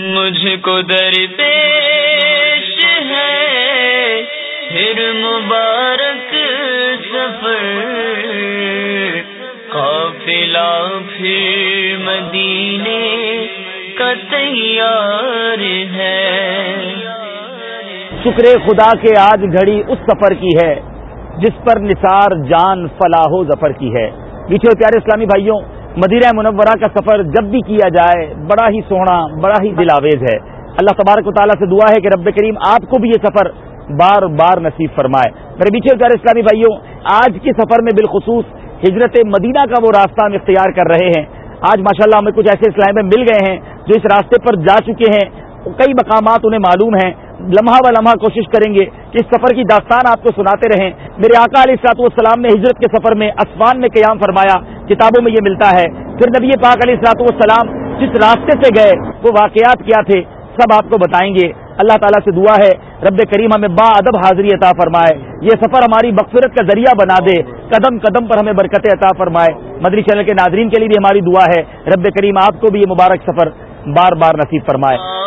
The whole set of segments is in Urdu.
مجھ کو در پیش ہے، پھر مبارک سفر۔ قافلہ پھر مدینے کا تیار ہے۔ شکر خدا کے آج گھڑی اس سفر کی ہے، جس پر نثار جان فلاح و ظفر کی ہے۔ پیچھے پیارے اسلامی بھائیوں مدینہ منورہ کا سفر جب بھی کیا جائے، بڑا ہی سونا بڑا ہی دلاویز ہے۔ اللہ تبارک و تعالیٰ سے دعا ہے کہ رب کریم آپ کو بھی یہ سفر بار بار نصیب فرمائے۔ میرے پیچھے پیارے اسلامی بھائیوں، آج کے سفر میں بالخصوص ہجرت مدینہ کا وہ راستہ ہم اختیار کر رہے ہیں۔ آج ماشاءاللہ ہمیں کچھ ایسے اسلام میں مل گئے ہیں جو اس راستے پر جا چکے ہیں۔ کئی مقامات انہیں معلوم ہیں۔ لمحہ و لمحہ کوشش کریں گے کہ اس سفر کی داستان آپ کو سناتے رہیں۔ میرے آقا علیہ السلاط والسلام نے ہجرت کے سفر میں اسمان میں قیام فرمایا۔ کتابوں میں یہ ملتا ہے، پھر نبی پاک علیہ السلاط والسلام جس راستے سے گئے، وہ واقعات کیا تھے، سب آپ کو بتائیں گے۔ اللہ تعالیٰ سے دعا ہے، رب کریم ہمیں با ادب حاضری عطا فرمائے۔ یہ سفر ہماری مغفرت کا ذریعہ بنا دے، قدم قدم پر ہمیں برکت عطا فرمائے۔ مدری چینل کے ناظرین کے لیے بھی ہماری دعا ہے۔ رب کریم آپ کو بھی یہ مبارک سفر بار بار نصیب فرمائے۔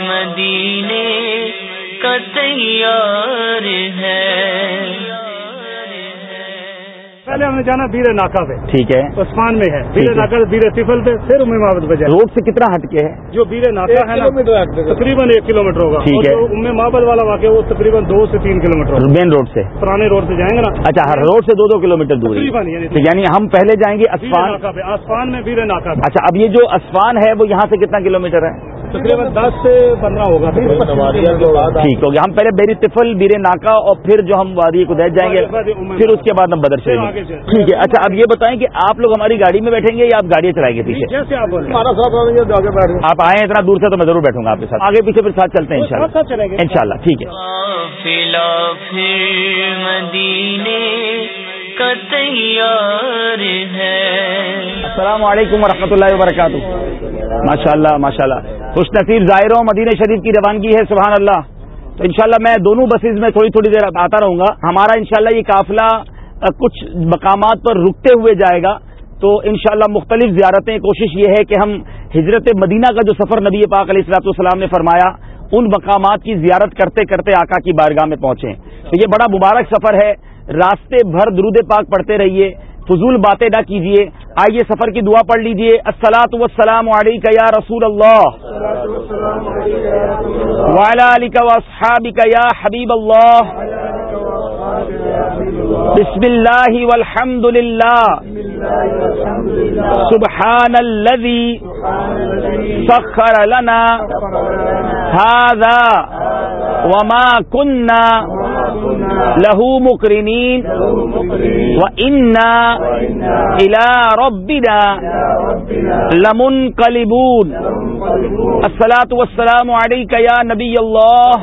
مدینے کا تیار ہے۔ پہلے ہم نے جانا بیر ناکا پہ۔ ٹھیک ہے۔ عثمان میں ہے۔ بیر ناکا بیر تفل پہ پھر ام محبت بجے روڈ سے کتنا ہٹ کے ہے؟ جو بیر ناکا ہے تقریباً ایک کلو میٹر ہوگا۔ ٹھیک ہے۔ ام محبت والا واقعہ وہ تقریباً دو سے تین کلو میٹر مین روڈ سے۔ پرانے روڈ سے جائیں گے نا۔ اچھا ہر روڈ سے دو دو کلو میٹر دور یعنی, یعنی ہم پہلے جائیں گے اسفان آسمان میں بیر ناکا اچھا اب یہ جو اسفان ہے وہ یہاں سے کتنا کلو میٹر ہے؟ تقریباً دس سے پندرہ ہوگا ٹھیک ہوگا ہم پہلے بیری تفل بیر ناکا اور پھر جو ہم وادی کو جائیں گے پھر اس کے بعد ہم بدر سے ٹھیک ہے۔ اچھا اب یہ بتائیں کہ آپ لوگ ہماری گاڑی میں بیٹھیں گے یا آپ گاڑیاں چلائیں گے پیچھے؟ آپ آئے اتنا دور سے تو میں ضرور بیٹھوں گا آپ کے ساتھ۔ آگے پیچھے پھر ساتھ چلتے ہیں ان شاء اللہ ٹھیک ہے۔ السلام علیکم و اللہ وبرکاتہ۔ ماشاء اللہ ماشاء اللہ خوش نصیب ظاہر مدینہ شریف کی روانگی ہے، سبحان اللہ۔ تو انشاءاللہ میں دونوں بسیز میں تھوڑی تھوڑی دیر آتا رہوں گا۔ ہمارا انشاءاللہ یہ قافلہ کچھ مقامات پر رکتے ہوئے جائے گا۔ تو انشاءاللہ مختلف زیارتیں، کوشش یہ ہے کہ ہم ہجرت مدینہ کا جو سفر نبی پاک علیہ السلاط والسلام نے فرمایا، ان مقامات کی زیارت کرتے کرتے آقا کی بارگاہ میں پہنچے تو یہ بڑا مبارک سفر ہے۔ راستے بھر درود پاک پڑھتے رہیے۔ فضول باتیں نہ کیجیے آئیے سفر کی دعا پڑھ لیجیے السلاۃ وسلام علیہ یا رسول اللہ۔ والا علی یا حبیب اللہ۔ بسم اللہ والحمد للہ سبحان الذي سخر لنا۔ هذا وما كنا له مقرنين وإنا إلى ربنا لمنقلبون۔ الصلاة والسلام عليك يا نبي الله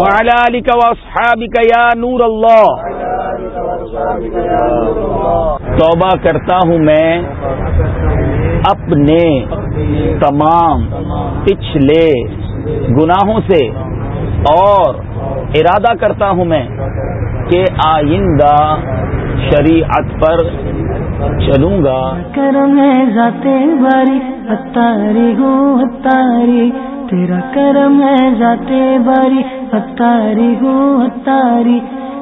وعلى آلك وأصحابك يا نور الله۔ توبہ کرتا ہوں میں اپنے تمام پچھلے گناہوں سے اور ارادہ کرتا ہوں میں کہ آئندہ شریعت پر چلوں گا۔ کرم ہے ذاتے باری، اتاری ہو اتاری۔ تیرا کرم ہے ذاتے باری، اتاری ہو اتاری۔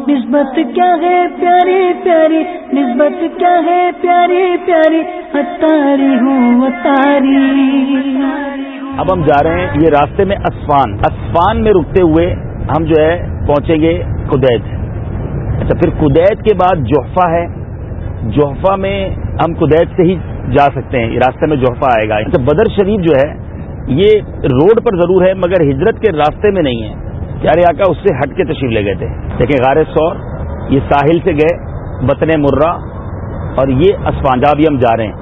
نسبت کیا ہے پیاری پیاری، نسبت کیا ہے پیاری پیاری۔ اتاری ہوں اتاری۔ اب ہم جا رہے ہیں یہ راستے میں اسفان۔ اسفان میں رکتے ہوئے ہم جو ہے پہنچیں گے کدیت اچھا پھر کدیت کے بعد جوحفہ ہے۔ جوحفہ میں ہم کدیت سے ہی جا سکتے ہیں۔ یہ راستے میں جوحفہ آئے گا۔ اچھا بدر شریف جو ہے، یہ روڈ پر ضرور ہے، مگر ہجرت کے راستے میں نہیں ہے۔ پیارے آقا، اس سے ہٹ کے تشریف لے گئے تھے۔ لیکن غار سور یہ ساحل سے گئے، بطن مرہ، اور یہ اسفانجا بھی ہم جا رہے ہیں،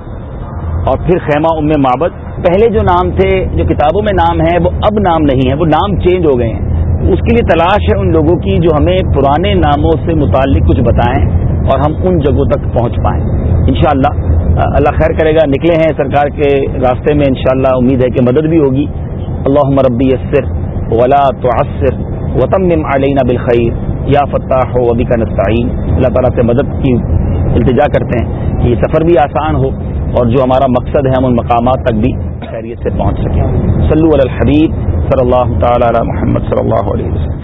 اور پھر خیمہ ام معبد پہلے جو نام تھے، جو کتابوں میں نام ہے وہ اب نام نہیں ہے وہ نام چینج ہو گئے ہیں۔ اس کے لیے تلاش ہے ان لوگوں کی جو ہمیں پرانے ناموں سے متعلق کچھ بتائیں اور ہم ان جگہوں تک پہنچ پائیں۔ انشاءاللہ، اللہ خیر کرے گا۔ نکلے ہیں سرکار کے راستے میں، انشاءاللہ امید ہے کہ مدد بھی ہوگی۔ اللہ مربی یسر ولا تعصر وطم علینہ بالخیر۔ یا فتح ہو کا نسطین اللہ تعالیٰ سے مدد کی التجا کرتے ہیں کہ یہ سفر بھی آسان ہو۔ اور جو ہمارا مقصد ہے ہم ان مقامات تک بھی خیریت سے پہنچ سکیں۔ صلو علی الحبیب صلی اللہ تعالی علی محمد صلی اللہ علیہ وسلم۔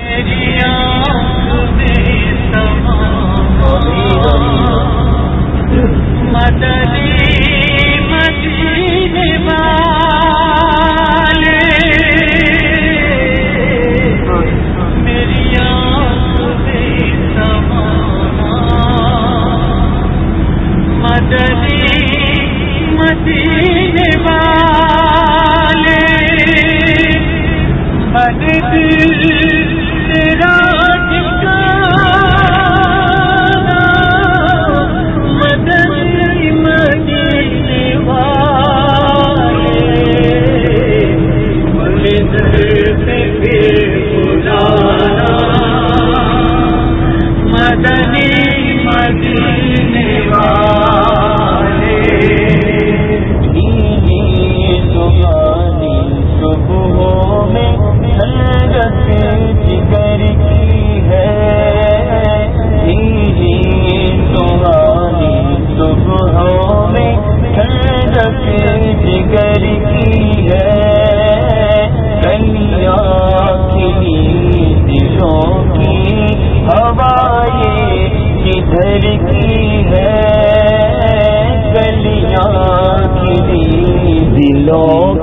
مدینے والے بد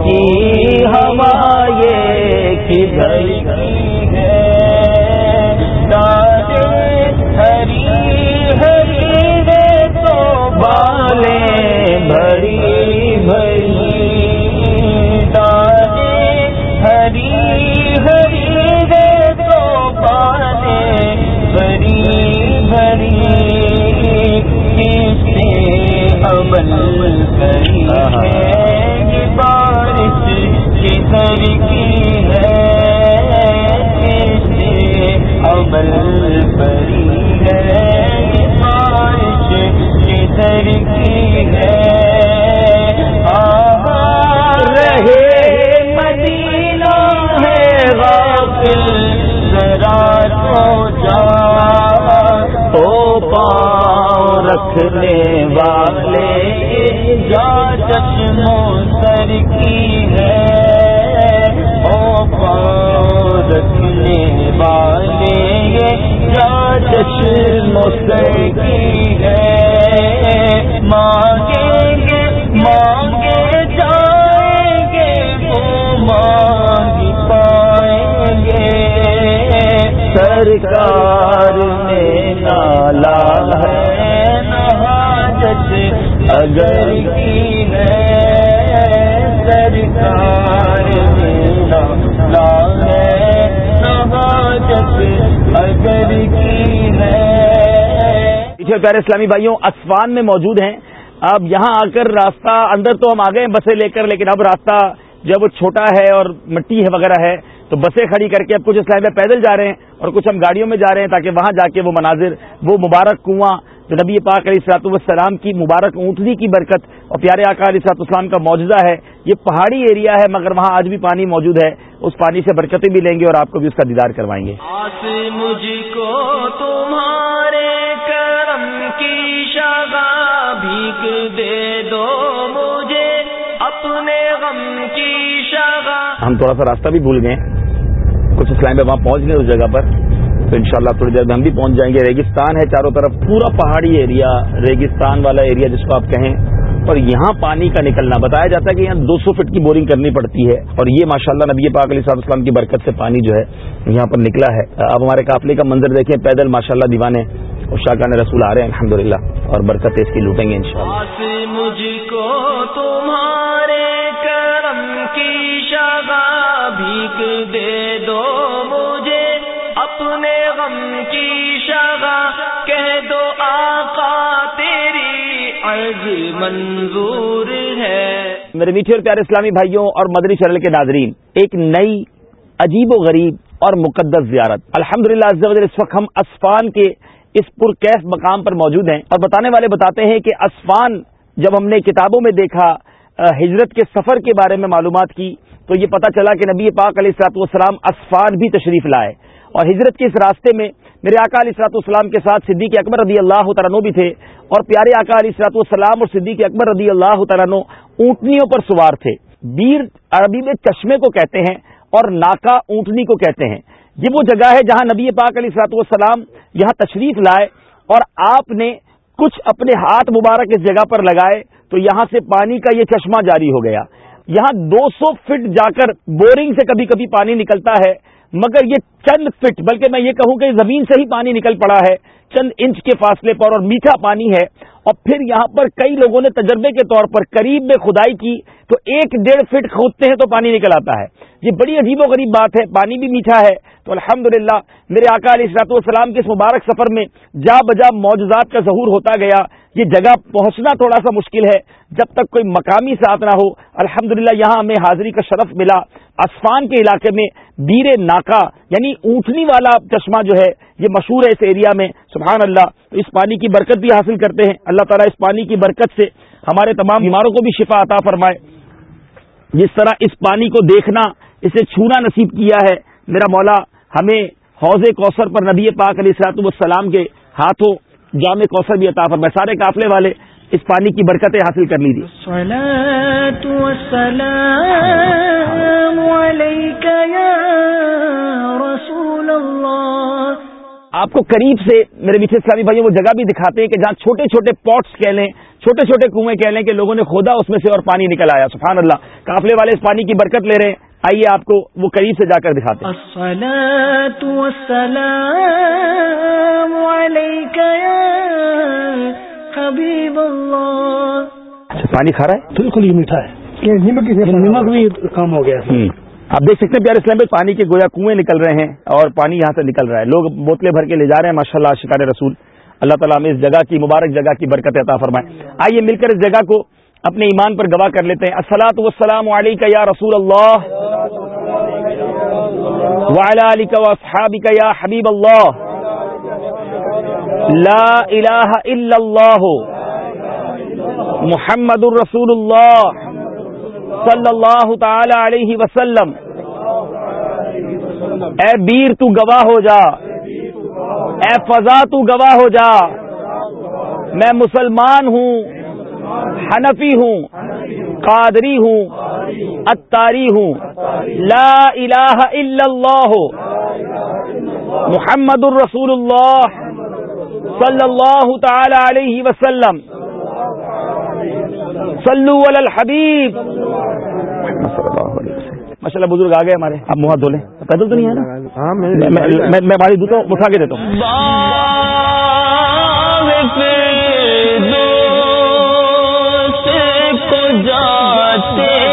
کی پیارے اسلامی بھائیوں، اسفان میں موجود ہیں۔ اب یہاں آ کر راستہ اندر تو ہم آ گئے بسیں لے کر، لیکن اب راستہ جب چھوٹا ہے اور مٹی ہے وغیرہ ہے، تو بسیں کھڑی کر کے اب کچھ اسلام پیدل جا رہے ہیں اور کچھ ہم گاڑیوں میں جا رہے ہیں تاکہ وہاں جا کے وہ مناظر، وہ مبارک کنواں جو نبی پاک علیہ السلاط والسلام کی مبارک اونٹنی کی برکت اور پیارے آقا علیہ السلاط اسلام کا معجزہ ہے یہ پہاڑی ایریا ہے مگر وہاں آج بھی پانی موجود ہے اس پانی سے برکتیں بھی لیں گے اور آپ کو بھی اس کا دیدار کروائیں گے۔ مجھ کو تمہارے کی بھیک دے دو مجھے اپنے غم کی ہم تھوڑا سا راستہ بھی بھول گئے کچھ اسلام وہاں پہنچ گئے اس جگہ پر۔ تو انشاءاللہ تھوڑی دیر میں ہم بھی پہنچ جائیں گے۔ ریگستان ہے چاروں طرف، پورا پہاڑی ایریا ریگستان والا ایریا جس کو آپ کہیں۔ اور یہاں پانی کا نکلنا، بتایا جاتا ہے کہ یہاں دو سو فٹ کی بورنگ کرنی پڑتی ہے۔ اور یہ ماشاءاللہ نبی پاک علیہ صاحب السلام کی برکت سے پانی جو ہے یہاں پر نکلا ہے۔ اب ہمارے قافلے کا منظر دیکھیں، پیدل ماشاءاللہ دیوانے اور شاہ رسول آ رہے ہیں الحمد اور برکت اس کی لوٹیں گے ان مجھ کو غم کی کہہ دو آقا تیری عرض منظور ہے۔ میرے میٹھے اور پیارے اسلامی بھائیوں اور مدری چرل کے ناظرین، ایک نئی عجیب و غریب اور مقدس زیارت۔ الحمد للہ اس وقت ہم اسفان کے اس پرکیف مقام پر موجود ہیں اور بتانے والے بتاتے ہیں کہ اسفان جب ہم نے کتابوں میں دیکھا ہجرت کے سفر کے بارے میں معلومات کی، تو یہ پتا چلا کہ نبی پاک علیہ السلاط والسلام اسفان بھی تشریف لائے۔ اور ہجرت کے اس راستے میں میرے آقا علیہ اصلاط والسلام کے ساتھ صدیق اکبر رضی اللہ تعالیٰ بھی تھے اور پیارے آقا علیہ اصلاط والسلام اور صدیق اکبر رضی اللہ تعالیٰ اونٹنیوں پر سوار تھے۔ بیر عربی میں چشمے کو کہتے ہیں اور ناکا اونٹنی کو کہتے ہیں۔ یہ وہ جگہ ہے جہاں نبی پاک علیہ اصلاط والسلام یہاں تشریف لائے اور آپ نے کچھ اپنے ہاتھ مبارک اس جگہ پر لگائے تو یہاں سے پانی کا یہ چشمہ جاری ہو گیا۔ یہاں دو سو فٹ جا کر بورنگ سے کبھی کبھی پانی نکلتا ہے۔ مگر یہ چند فٹ، بلکہ میں یہ کہوں کہ زمین سے ہی پانی نکل پڑا ہے، چند انچ کے فاصلے پر اور میٹھا پانی ہے۔ اور پھر یہاں پر کئی لوگوں نے تجربے کے طور پر قریب میں کھدائی کی، تو ایک ڈیڑھ فٹ کھودتے ہیں تو پانی نکل آتا ہے۔ یہ بڑی عجیب و غریب بات ہے، پانی بھی میٹھا ہے۔ تو الحمد میرے آقا علیہ السلاط والسلام کے اس مبارک سفر میں جا بجا معجزات کا ظہور ہوتا گیا۔ یہ جگہ پہنچنا تھوڑا سا مشکل ہے۔ جب تک کوئی مقامی ساتھ نہ ہو الحمد یہاں ہمیں حاضری کا شرف ملا۔ اسفان کے علاقے میں بیر ناکا یعنی اونٹنی والا چشمہ جو ہے، یہ مشہور ہے اس ایریا میں۔ سبحان اللہ، تو اس پانی کی برکت بھی حاصل کرتے ہیں۔ اللہ تعالیٰ اس پانی کی برکت سے ہمارے تمام بیماروں کو بھی شفا عطا فرمائے۔ جس طرح اس پانی کو دیکھنا، اسے چھونا نصیب کیا ہے۔ میرا مولا، ہمیں حوض کوثر پر نبی پاک علیہ السلاط والسلام کے ہاتھوں جامع کوثر بھی عطا فرمائے سارے قافلے والے اس پانی کی برکتیں حاصل کر لی رسول اللہ آپ کو قریب سے میرے میٹھے اسلامی بھائی وہ جگہ بھی دکھاتے ہیں کہ جہاں چھوٹے چھوٹے پاٹس کہہ لیں چھوٹے چھوٹے کنویں کہہ لیں کہ لوگوں نے کھودا اس میں سے اور پانی نکل آیا سبحان اللہ۔ قافلے والے اس پانی کی برکت لے رہے ہیں۔ آئیے آپ کو وہ قریب سے جا کر دکھاتے اچھا پانی کھا رہا ہے؟ بالکل یہ میٹھا ہے۔ نمک بھی کم ہو گیا آپ دیکھ سکتے ہیں پیارے اسلام میں پانی کے گویا کنویں نکل رہے ہیں اور پانی یہاں سے نکل رہا ہے۔ لوگ بوتلیں بھر کے لے جا رہے ہیں ماشاء اللہ شکار رسول۔ اللہ تعالیٰ ہمیں اس جگہ کی مبارک جگہ کی برکت عطا فرمائے۔ آئیے مل کر اس جگہ کو اپنے ایمان پر گواہ کر لیتے ہیں۔ السلاۃ وسلام علیکم یا رسول اللہ۔ علی کا یا حبیب اللہ۔ لا الہ الا اللہ۔ محمد الرسول اللہ۔ صلی اللہ تعالی علیہ وسلم۔ اے بیر تو گواہ ہو جا۔ اے فضا تو گواہ ہو جا۔ میں مسلمان ہوں۔ حنفی ہوں قادری ہوں اتاری ہوں لا الہ الا اللہ محمد الرسول اللہ صلی اللہ تعالی علیہ وسلم صلو علی الحبیب۔ ماشاء اللہ بزرگ آ گئے ہمارے آپ منہ دھو لیں۔ پیدل تو نہیں ہے نا؟ ہاں میں باری دوں اٹھا کے دیتا ہوں۔ جاتے